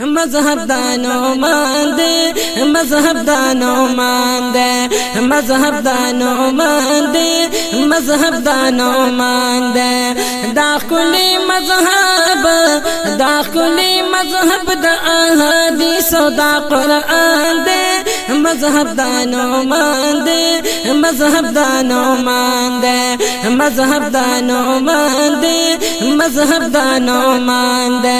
مذهب دانو ماندے مذہب دانو ماندے مذہب دانو ماندے مذہب دانو ماندے۔ دا کلی مذہب دا کلی مذہب دا احادیث دا قرآن دے۔ مذہب دانو ماندے مذہب دانو ماندے۔ مذہب دانو ماندے مذہب دانو ماندے۔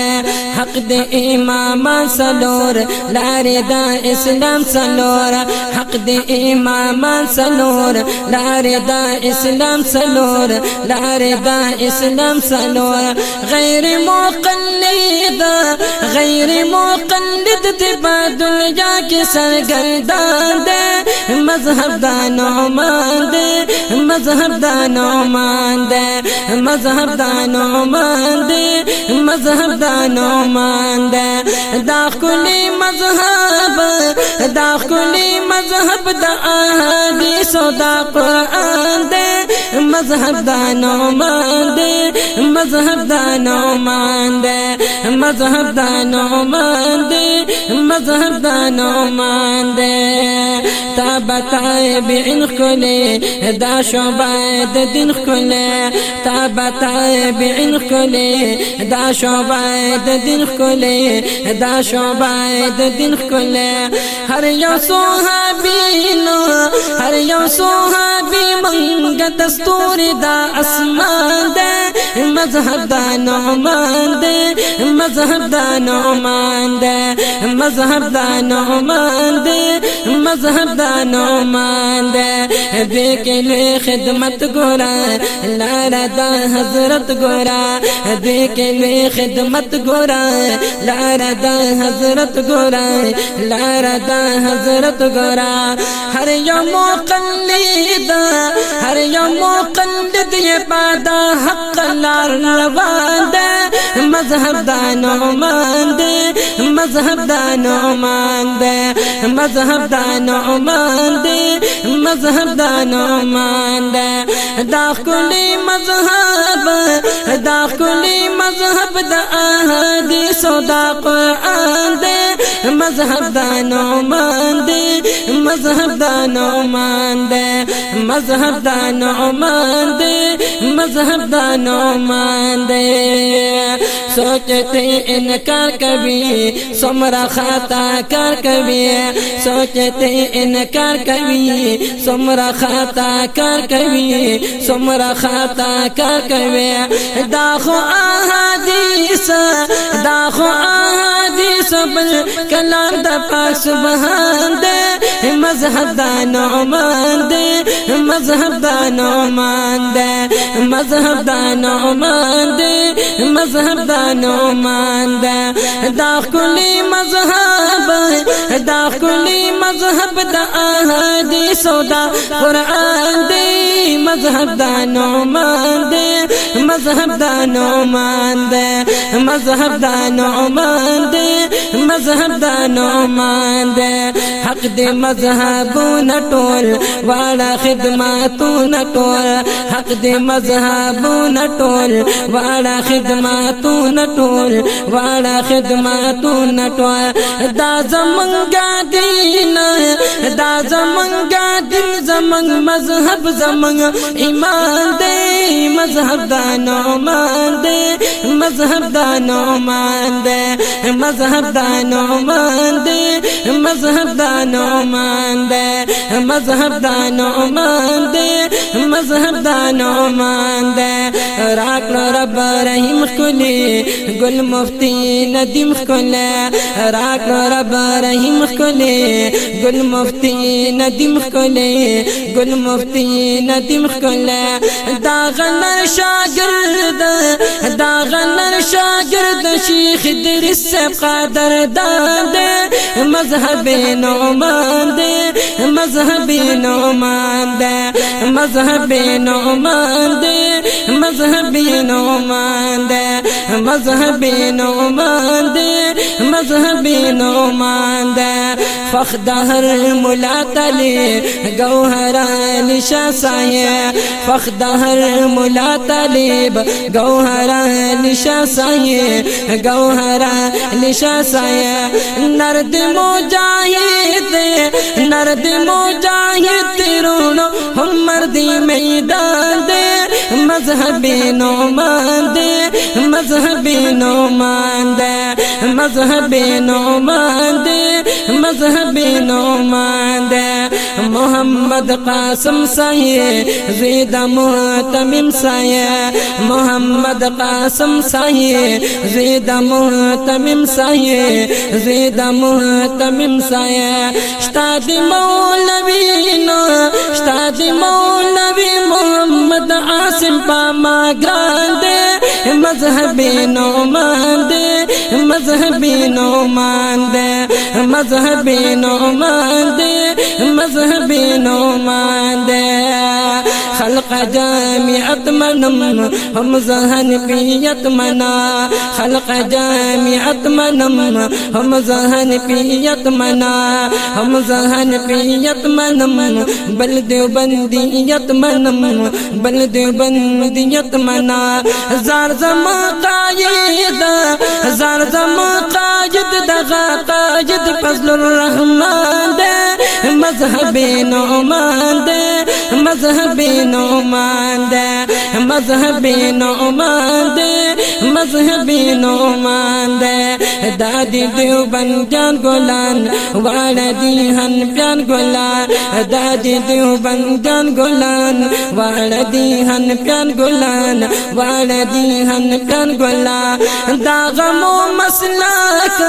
حق دے امام سلور لارے دا اسلام سلور حق دے امام سلور لارے دا اسلام سلور لارے دا اسلام سلور. غیر مقلد غیر مقلد تبا دنیا کے سرگردان دے مذہب دانو مان دے مذہب دانو مان دے مذہب دانو مان دے مذہب دانو مان دے دا کلی مذہب دا کلی مذہب دا احادیث دا قرآن دے۔ مذہب دانو مان دے مذہب دانو مان دے مذہب دانو مان دے مذہب دانو مان دے تا بتائے بعن کلے دا شعبہ دین کلے تا بتائے بعن کلے دا شعبہ دین کلے دا شعبہ دین کلے ہر یو صحابینو ہر یو صحابی منگ دستور دا اسمان دے۔ مذہب دا نعمان دے مذہب دا نعمان دے مذہب دا نعمان دے مذہب دا نعمان دے دیکھ لے خدمت گورا لارا دا حضرت گورا دیکھ لے خدمت گورا لارا دا حضرت گورا لارا دا حضرت گورا۔ ہر یوم قلید ہر یوم قلید یہ بادا حق لار روان دے مذہب دانو مان دے مذہب دانو مان دے مذہب دانو مان دے مذہب دانو مان دے دا کلی مذہب دا کلی مذہب دا احادیث دا قرآن دے مذہب دانو مان دے مذہب دانو مان دے مذہب دانو مان دے مذہب دانو مان سوچ تے انکار کوي سمرا خطا کار کوي سوچ تے انکار کوي سمرا خطا کار کوي سمرا خطا کار کوي دا خو احادیث دا خو احادیث بل کلام د پاک سبحان دې مذهب دا نعمان دې مذهب دا نعمان دې مذهب دا نعمان دې مذهب دا نعمان دے دا کلی مذہب دا کلی مذہب دا احادیث دا قرآن دے مذہب دا نعمان دے مذہب دا نعمان دے مذہب دا نعمان دے مذہب دا نعمان دے حق دے مذہب نٹول والا خدمات نٹول. حق دے مذہب نٹول والا خدمات نٹول والا خدمات نٹول دا زمنگا دین دا زمنگا دین زمنگ مذہب زمنگ ایمان دے مذہب دا نعمان دے مذہب دا نعمان دے مذہب دا نعمان دے مذہب دا نعمان دے مذہب دا نعمان دے مذہب دا نعمان دے۔ راک رب رحیم کلی گل مفتی ندیم کلی راک رب رحیم کلی گل مفتی ندیم کلی گل مفتی ندیم کلی دا غنر شاگرد دا غنر شاگرد شیخ درس قادر دان دے مذہب نعمان دے مذہب نعمان دے مذہب نعمان دے مذہب نعمان۔ دے مذہب نعمان دے مذہب نعمان دے فخد هر ملا تلی گوهر نشا سایه فخد هر ملا طالب گوهر نشا سایه گوهر نشا سایه نرد مجاهد نرد مجاهد تیرونو هم مردی میدان دے مذهبی نومان دے مذهبی نومان دے مذهبی نومان دے مذهبی نومان دے محمد قاسم سایه زید محتمم سایه محمد قاسم سایه زید محتمم سایه زید محتمم سایه شتا دی مولوی نو شتا دی محمد عاصم پاما گراندے مذهبی نومان دے مذهبی نومان دے مذهبی نومان دے مذهبی نومان دے خلق جامعت منم هم زهن پیت منا خلق جامعت منم هم زهن پیت منا هم زهن پیت منم بل دیوبندیت منم بل دیوبندیت منا زار زما قاید زار زما قاید دغا قاید فضل الرحمن دے مذهب نعمان دے مذهب نعمان دے مذهب نعمان دے مذهب نعمان دے دادی دیو بن جان گلان والا دی ہن پیان گلان۔ دادی دیو بن جان گلان والا دی ہن پیان گلان۔ والا دی ہن پیان گلان۔ داغمو مسلک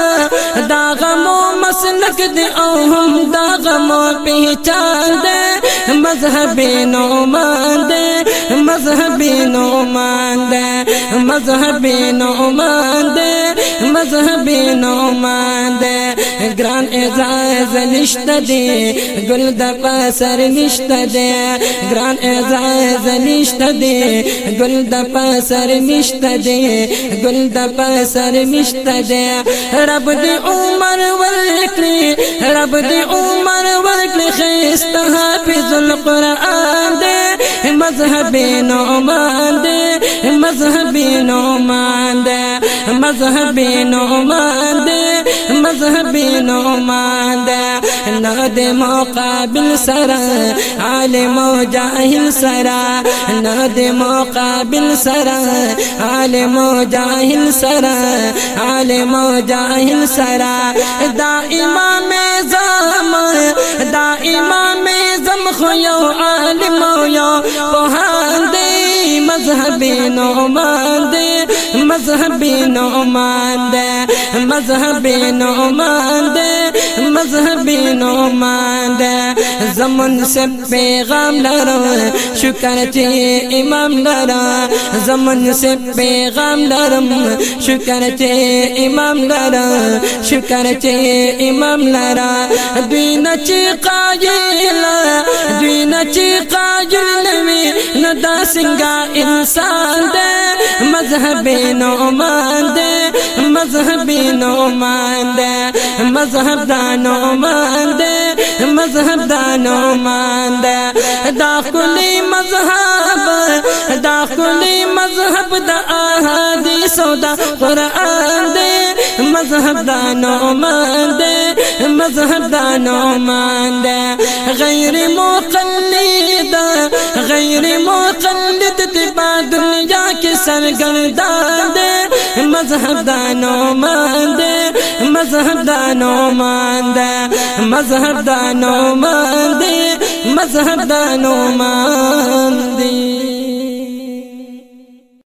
داغمو مسلک دی أو ہم داغمو پہچان دے۔ مذهب نومان دے مذهب نومان دے مذهب نومان دے مذهب نومان دے گران اعزاز نشت دے گل د پسر نشت دے گران اعزاز نشت دے گل د پسر نشت دے گل د پسر نشت دے رب دی عمر ورکلی رب دی عمر ورکلی خیست حافظ القرآن دے مذهب نعمان دے مذهب نعمان دے مذهب نعمان ناد مقابل سرا عالم و جاہل سرا۔ ناد مقابل سرا عالم و جاہل سرا۔ عالم سرا خو یو عالم یو پوهان دی مذهب نعمان دی مذهب نعمان دی مذهب نعمان دی مذهب نعمان زمن سے پیغام لرا شکر چی امام لرا. زمن سے پیغام لرم شکر چی امام لرا. شکر چی امام لرا. دین چی قایل دین چی قایل نوی ندا سنگا انسان دے مذہب نعمان دے مذہب نعمان دے مذہب دا نعمان دے مذہب دا نعمان دے دا کلی مذہب دا کلی مذہب دا احادیث دا مذہب دا نعمان دے مذہب دا نعمان دے غیر مقلد غیر مقلد تبا دنیا کے سرگردان دے مذہب دا نعمان دے مذہب دا نعمان دے مذہب دا نعمان دے مذہب دا نعمان